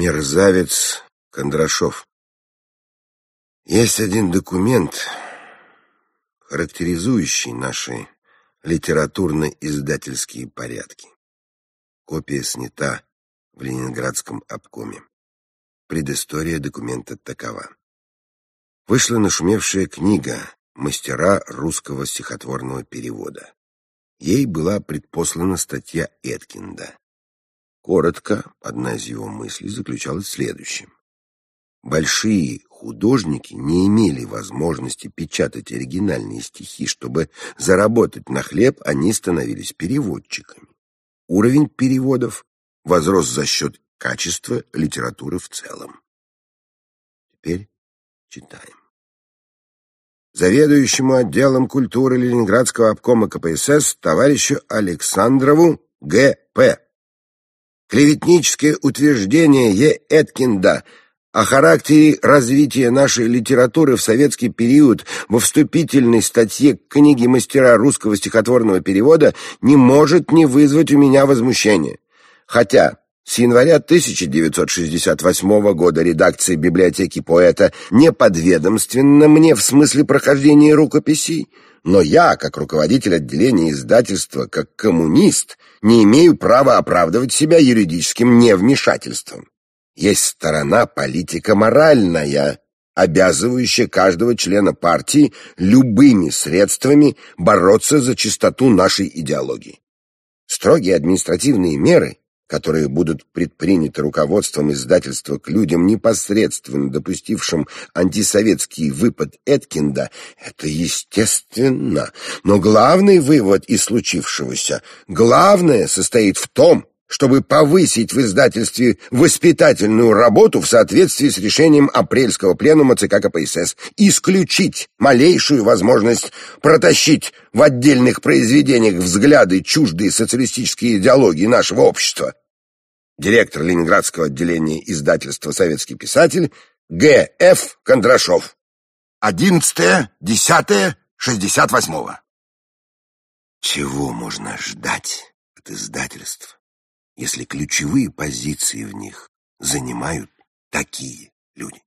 Мерзавец Кондрашов. Есть один документ, характеризующий наши литературно-издательские порядки. Копия снята в Ленинградском обкоме. Предыстория документа такова. Вышла нашумевшая книга «Мастера русского стихотворного перевода». Ей была предпослана статья Эткинда. Коротко, одна из его мыслей заключалась в следующем. Большие художники не имели возможности печатать оригинальные стихи, чтобы заработать на хлеб, они становились переводчиками. Уровень переводов возрос за счет качества литературы в целом. Теперь читаем. Заведующему отделом культуры Ленинградского обкома КПСС товарищу Александрову Г.П. Клеветническое утверждение Е. Эткинда о характере развития нашей литературы в советский период во вступительной статье к книге мастера русского стихотворного перевода не может не вызвать у меня возмущения. Хотя с января 1968 года редакция библиотеки поэта не подведомственна мне в смысле прохождения рукописей, но я, как руководитель отделения издательства, как коммунист, не имею права оправдывать себя юридическим невмешательством. Есть сторона политико-моральная, обязывающая каждого члена партии любыми средствами бороться за чистоту нашей идеологии. Строгие административные меры которые будут предприняты руководством издательства к людям, непосредственно допустившим антисоветский выпад Эткинда, это естественно. Но главный вывод из случившегося, главное состоит в том, чтобы повысить в издательстве воспитательную работу в соответствии с решением апрельского пленума ЦК КПСС, исключить малейшую возможность протащить в отдельных произведениях взгляды чуждые социалистические идеологии нашего общества. Директор Ленинградского отделения издательства «Советский писатель» Г.Ф. Кондрашов. 11.10.68. Чего можно ждать от издательств? если ключевые позиции в них занимают такие люди.